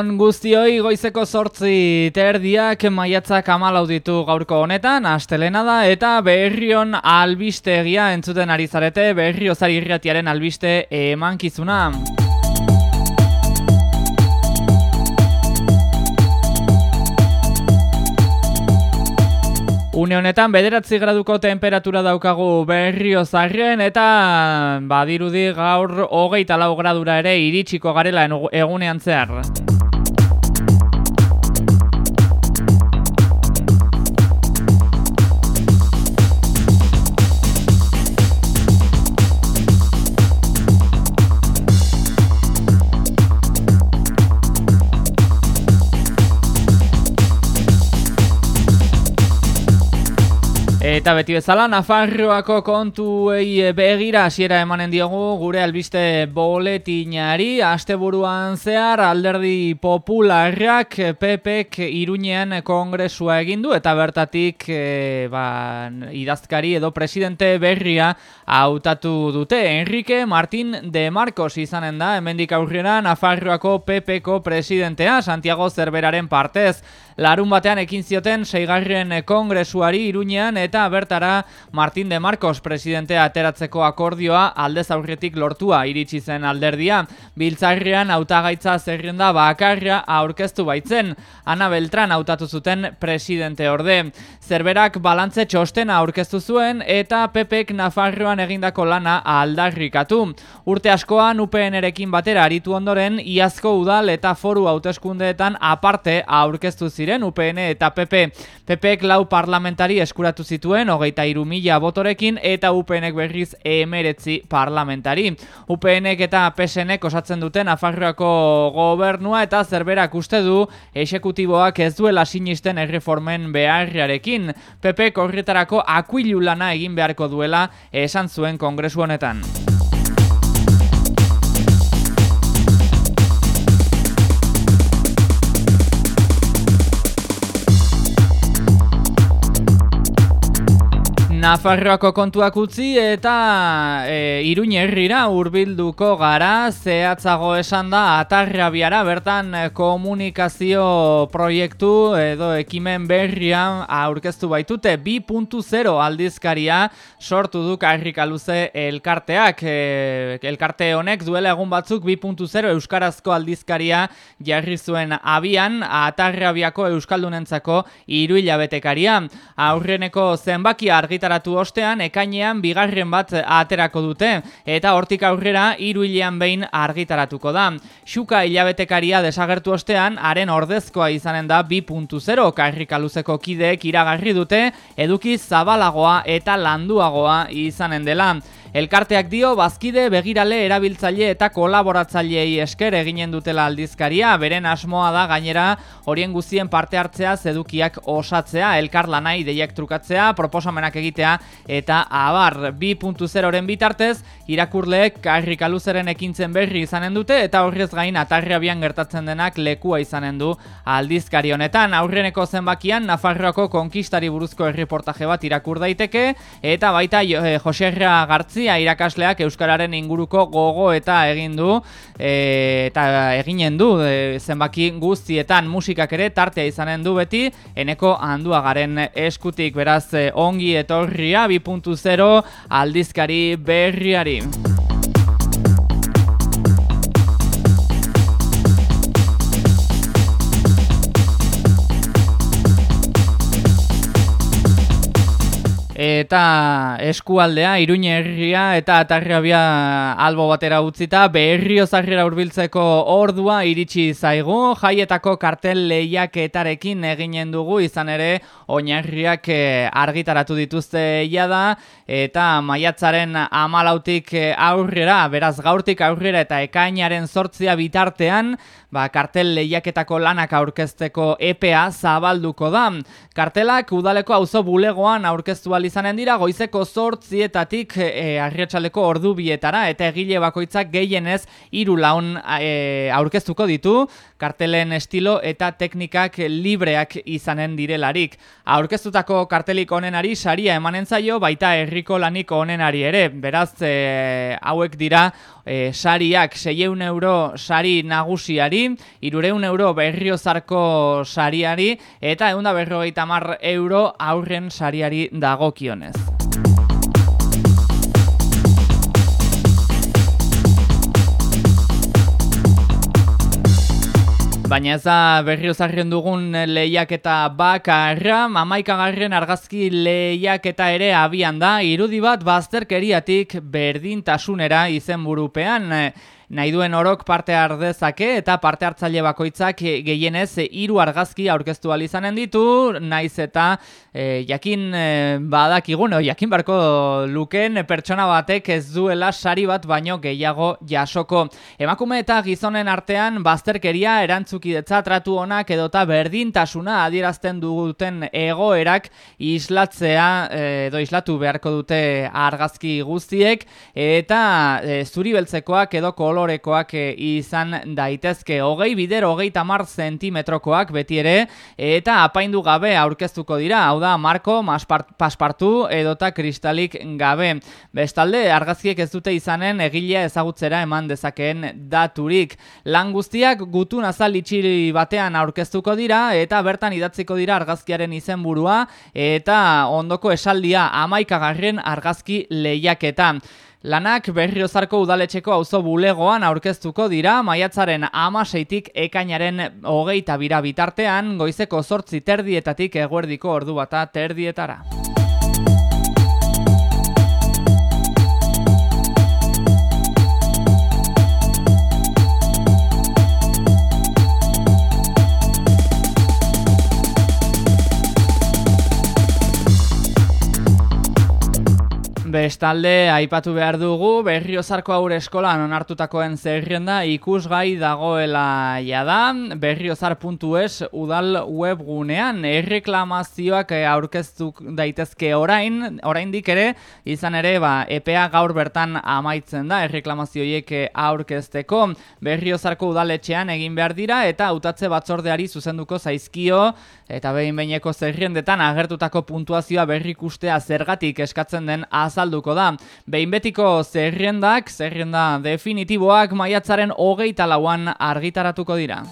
Egunon guztioi goizeko sortzi terdiak maiatzak amalau ditu gaurko honetan, astelena da, eta berrion albistegia entzuten ari zarete, berrio zari irratiaren albiste emankizuna. Une honetan bederatzi graduko temperatura daukagu berrio zarren eta badirudi gaur hogeita lau gradura ere iritsiko garela egunean zehar. Eta beti bezala, Nafarroako kontuei begira hasiera emanen diogu gure albiste boletinari. Asteburuan zehar alderdi popularrak PPek Iruñean kongresua egin du eta bertatik e, ba, idazkari edo presidente berria hautatu dute. Enrique Martín de Marcos izanen da, hemendik aurrera Nafarroako PPko presidentea, Santiago Zerberaren partez. Larun batean ekin zioten seigarren kongresuari Iruñean eta bertara Martin de Marcos presidentea ateratzeko akordioa aldez aurretik lortua iritsi zen alderdia. Biltzarrian hautagaitza zerrenda bakarra aurkeztu baitzen, Ana Beltran hautatu zuten presidente orde. Zerberak balantze txostena aurkeztu zuen eta Pepek Nafarroan egindako lana aldarrikatu. Urte askoan UPN-erekin batera aritu ondoren, iazko udal eta foru hauteskundeetan aparte aurkeztu ziren UPN eta PP. Pepek lau parlamentari eskuratu zituen hogeita iru mila botorekin, eta UPNek berriz emeretzi parlamentari. UPNek eta PSNek osatzen duten Afarroako gobernua eta zerberak uste du esekutiboak ez duela sinisten erreformen beharriarekin. PP korrietarako akuilu lana egin beharko duela esan zuen kongresu honetan. Nafarroako kontuak utzi eta e, iruñ herrira urbilduko gara. Zehatzago esan da atarrabiara bertan e, komunikazio proiektu edo ekimen berria aurkeztu baitute. 2.0 aldizkaria sortu du karrikaluze elkarteak. E, elkarte honek duela egun batzuk 2.0 euskarazko aldizkaria jarri zuen abian atarrabiako euskaldunentzako iru hilabetekaria. Aurreneko zenbaki argitar argitaratu ostean ekainean bigarren bat aterako dute eta hortik aurrera hiru hilean behin argitaratuko da. Xuka hilabetekaria desagertu ostean haren ordezkoa izanen da 2.0 karrikaluzeko kideek iragarri dute eduki zabalagoa eta landuagoa izanen dela. Elkarteak dio bazkide begirale erabiltzaile eta kolaboratzaileei esker eginen dutela aldizkaria, beren asmoa da gainera horien guztien parte hartzea zedukiak osatzea, elkar lanai deiak trukatzea, proposamenak egitea eta abar 2.0-ren bitartez, irakurleek karrik aluzeren ekintzen berri izanen dute eta horrez gain atarriabian gertatzen denak lekua izanen du aldizkari honetan. Aurreneko zenbakian Nafarroako konkistari buruzko erreportaje bat irakur daiteke eta baita eh, Joserra Gartzi irakasleak euskararen inguruko gogo eta egin du e, eta eginen du e, zenbaki guztietan musikak ere tartea izanen du beti eneko handuagaren eskutik beraz e, ongi etorria 2.0 aldizkari berriari. Eta eskualdea, iruñe herria eta atarriabia albo batera utzita, berrio zarrera urbiltzeko ordua iritsi zaigu, jaietako kartel lehiaketarekin eginen dugu, izan ere, oinarriak eh, argitaratu dituzte da eta maiatzaren amalautik eh, aurrera, beraz gaurtik aurrera eta ekainaren sortzia bitartean, ba, kartel lehiaketako lanak aurkezteko EPA zabalduko da. Kartelak udaleko auzo bulegoan aurkeztu izanen dira goizeko zortzietatik e, arriatxaleko ordu bietara eta egile bakoitzak gehienez hiru laun e, aurkeztuko ditu kartelen estilo eta teknikak libreak izanen direlarik. Aurkeztutako kartelik onenari saria emanen zaio baita herriko lanik onenari ere. Beraz, e, hauek dira e, sariak 600 euro sari nagusiari, irureun euro berriozarko sariari, eta egun da berrogeita mar euro aurren sariari dagokionez. Baina ez da berriozarren dugun lehiak eta bakarra, amaikagarren argazki lehiak eta ere abian da, irudi bat bazterkeriatik berdintasunera izen burupean nahi duen orok parte ardezake eta parte hartzaile bakoitzak gehienez hiru argazki aurkeztu izanen ditu, naiz eta e, jakin e, badakigun, jakin barko luken pertsona batek ez duela sari bat baino gehiago jasoko. Emakume eta gizonen artean bazterkeria erantzukidetza tratu honak edota berdintasuna adierazten duguten egoerak islatzea edo islatu beharko dute argazki guztiek eta e, zuri beltzekoak edo kolo kolorekoak eh, izan daitezke. Hogei bider, hogei tamar zentimetrokoak beti ere, eta apaindu gabe aurkeztuko dira, hau da, marko, paspartu edota kristalik gabe. Bestalde, argazkiek ez dute izanen egilea ezagutzera eman dezakeen daturik. Lan guztiak gutun azal itxiri batean aurkeztuko dira, eta bertan idatziko dira argazkiaren izenburua, eta ondoko esaldia amaikagarren argazki lehiaketan. Lanak berriozarko udaletxeko auzo bulegoan aurkeztuko dira, maiatzaren amaseitik ekainaren hogeita bira bitartean, goizeko sortzi terdietatik eguerdiko ordu bata terdietara. Bestalde, aipatu behar dugu, berriozarko aurre eskolan onartutakoen zerrienda ikusgai dagoela jada, berriozar.es udal webgunean, erreklamazioak aurkeztu daitezke orain, oraindik ere, izan ere, ba, EPA gaur bertan amaitzen da, erreklamazioiek aurkezteko, berriozarko udaletxean egin behar dira, eta utatze batzordeari zuzenduko zaizkio, eta behin behineko zerriendetan agertutako puntuazioa berrikustea zergatik eskatzen den azal azalduko da. Behin betiko zerriendak, zerrienda definitiboak maiatzaren hogeita lauan argitaratuko dira.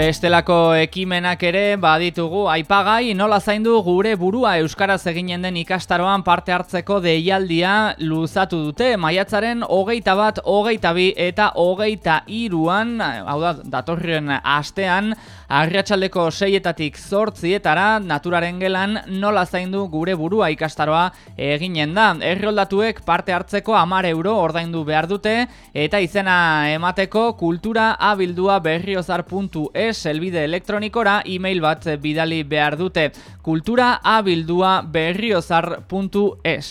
Bestelako ekimenak ere baditugu aipagai nola zaindu gure burua Euskaraz eginen den ikastaroan parte hartzeko deialdia luzatu dute maiatzaren hogeita bat, hogeita bi eta hogeita iruan, hau da, datorren astean, arriatxaldeko seietatik zortzietara naturaren gelan nola zaindu gure burua ikastaroa eginen da. Erroldatuek parte hartzeko amar euro ordaindu behar dute eta izena emateko kultura abildua berriozar.e helbide elektronikora email bat bidali behar dute kultura abildua berriozar.es.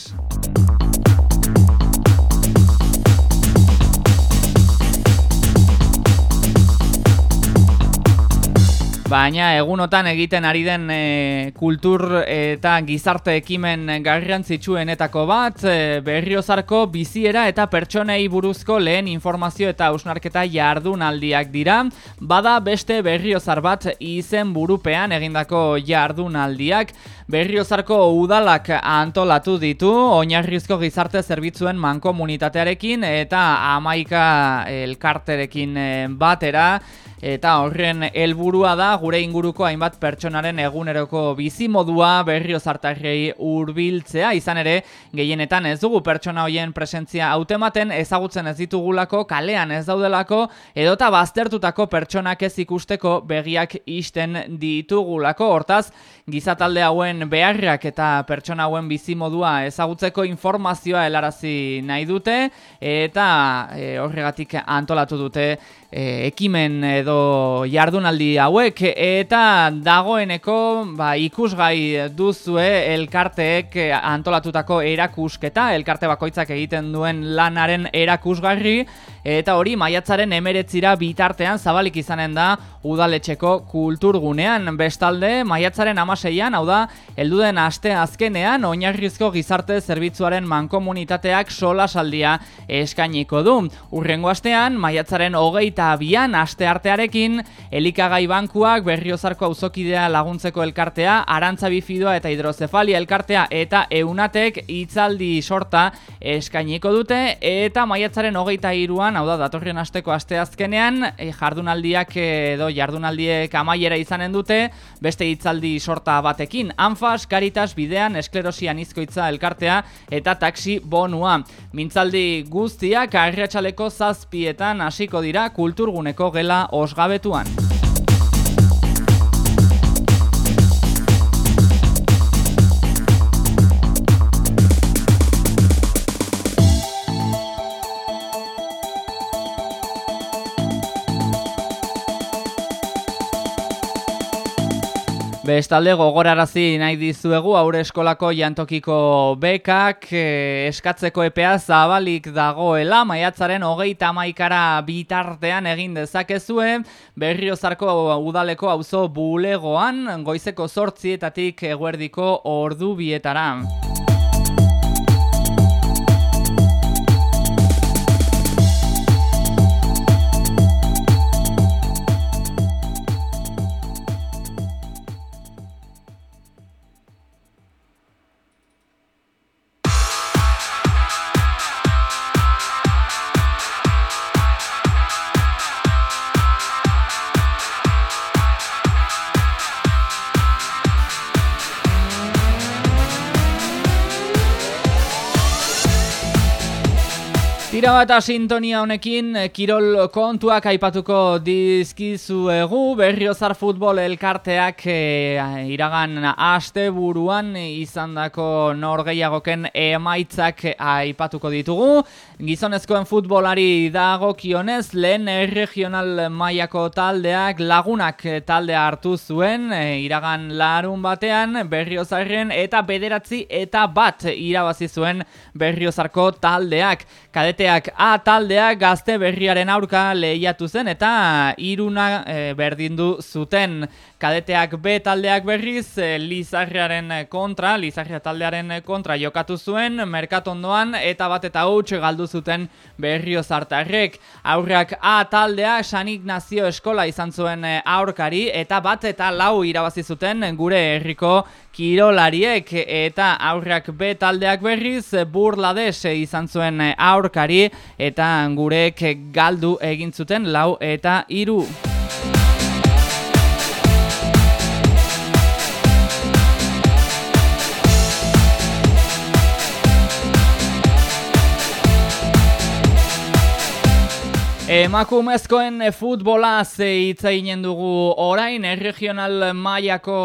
Baina egunotan egiten ari den e, kultur eta gizarte ekimen garrantzitsuenetako bat, e, berriozarko biziera eta pertsonei buruzko lehen informazio eta ausnarketa jardunaldiak dira. Bada beste berriozar bat izen burupean egindako jardunaldiak. Berriozarko udalak antolatu ditu, oinarrizko gizarte zerbitzuen mankomunitatearekin eta amaika elkarterekin batera eta horren helburua da gure inguruko hainbat pertsonaren eguneroko bizi modua berrio zartarrei hurbiltzea. Izan ere gehienetan ez dugu pertsona hoien presentzia hautematen ezagutzen ez ditugulako kalean ez daudelako edota baztertutako pertsonak ez ikusteko begiak isten ditugulako. Hortaz gizatalde hauen beharrak eta pertsona hauen bizi modua ezagutzeko informazioa helarazi nahi dute eta e, horregatik antolatu dute e, ekimen edo jardunaldi hauek eta dagoeneko ba, ikusgai duzue elkarteek antolatutako erakusketa, elkarte bakoitzak egiten duen lanaren erakusgarri eta hori maiatzaren emeretzira bitartean zabalik izanen da udaletxeko kulturgunean. Bestalde, maiatzaren amaseian, hau da, elduden aste azkenean, oinarrizko gizarte zerbitzuaren mankomunitateak sola saldia eskainiko du. Urrengo astean, maiatzaren hogeita abian aste artearekin, elikagai bankuak berriozarko auzokidea laguntzeko elkartea, arantza bifidoa eta hidrozefalia elkartea eta eunatek hitzaldi sorta eskainiko dute, eta maiatzaren hogeita iruan, hau da, datorren asteko aste azkenean, e, jardunaldiak edo jardunaldiek amaiera izanen dute, beste hitzaldi sorta batekin, anfas, karitas, bidean, esklerosian izkoitza elkartea eta taksi bonua. Mintzaldi guztiak arriatxaleko zazpietan hasiko dira kulturguneko gela osgabetuan. Bestalde gogorarazi nahi dizuegu aurre eskolako jantokiko bekak eh, eskatzeko epea zabalik dagoela maiatzaren hogeita maikara bitartean egin dezakezue berriozarko udaleko auzo bulegoan goizeko sortzietatik eguerdiko ordu bietara. Tira bat sintonia honekin eh, Kirol kontuak aipatuko dizkizuegu Berriozar futbol elkarteak e, iragan aste buruan izandako norgeiagoken emaitzak aipatuko ditugu. Gizonezkoen futbolari dago kionez lehen regional mailako taldeak lagunak taldea hartu zuen e, iragan larun batean Berriozarren eta bederatzi eta bat irabazi zuen Berriozarko taldeak Kadete A taldeak gazte berriaren aurka lehiatu zen eta iruna e, berdindu zuten. Kadeteak B taldeak berriz e, Lizarriaren kontra, Lizarria taldearen kontra jokatu zuen merkatondoan eta bat eta huts galdu zuten berrio zartarrek. Aurrak A taldea San Ignacio Eskola izan zuen e, aurkari eta bat eta lau irabazi zuten gure herriko kirolariek. Eta aurrak B taldeak berriz burlades izan zuen aurkari eta gurek galdu egin zuten lau eta hiru. Emakumezkoen futbolaz hitz eginen dugu orain erregional mailako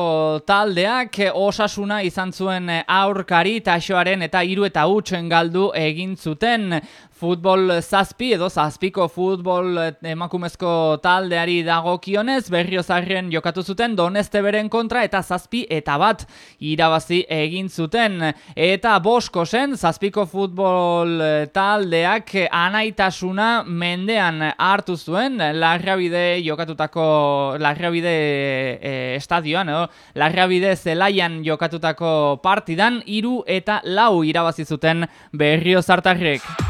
taldeak osasuna izan zuen aurkari taxoaren eta hiru eta hutzen galdu egin zuten futbol zazpi edo zazpiko futbol emakumezko taldeari dagokionez berriozarren jokatu zuten doneste beren kontra eta zazpi eta bat irabazi egin zuten. Eta bosko zen zazpiko futbol taldeak anaitasuna mendean hartu zuen larrabide jokatutako larrabide e, estadioan edo larrabide zelaian jokatutako partidan hiru eta lau irabazi zuten berriozartarrek.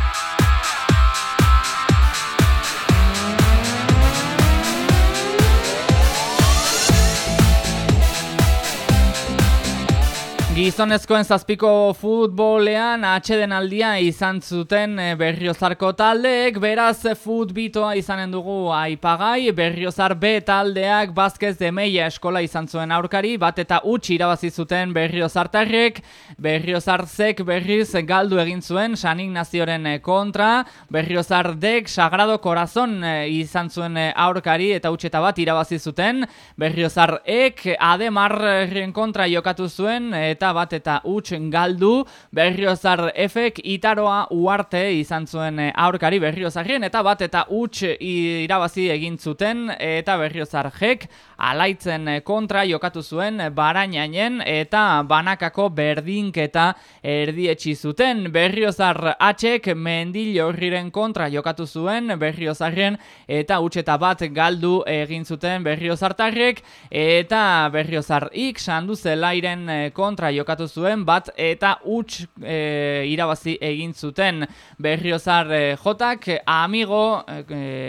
Gizonezkoen zazpiko futbolean atxeden aldia izan zuten eh, berriozarko taldeek, beraz futbitoa izanen dugu aipagai, berriozar B taldeak bazkez de meia eskola izan zuen aurkari, bat eta utxi irabazi zuten berriozartarrek, berriozarzek berriz galdu egin zuen San Ignazioren kontra, berriozardek sagrado korazon eh, izan zuen aurkari eta utxeta bat irabazi zuten, berriozarek ademarren kontra jokatu zuen eta bat eta huts galdu berriozar efek itaroa uarte izan zuen aurkari berriozarrien eta bat eta huts irabazi egin zuten eta berriozar jek alaitzen kontra jokatu zuen barainainen eta banakako berdinketa erdietsi zuten. Berriozar atxek mendilorriren kontra jokatu zuen berriozarren eta huts eta bat galdu egin zuten berriozartarrek eta berriozar ik sandu zelairen eh, kontra jokatu zuen bat eta huts e, irabazi egin zuten. Berriozar e, jotak amigo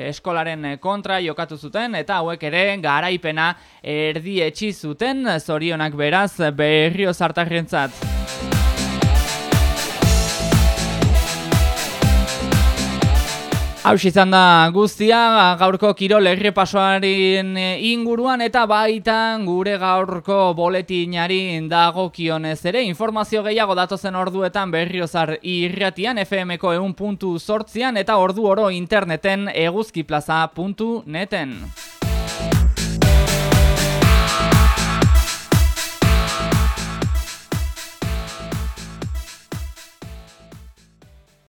eskolaren kontra jokatu zuten eta hauek ere garaipena erdi etxi zuten zorionak beraz berriozartarrentzat. Hau izan da guztia, gaurko kirol errepasoaren inguruan eta baitan gure gaurko boletinari dagokionez ere. Informazio gehiago datozen orduetan berriozar irratian, FM-ko eun puntu sortzian eta ordu oro interneten eguzkiplaza.neten.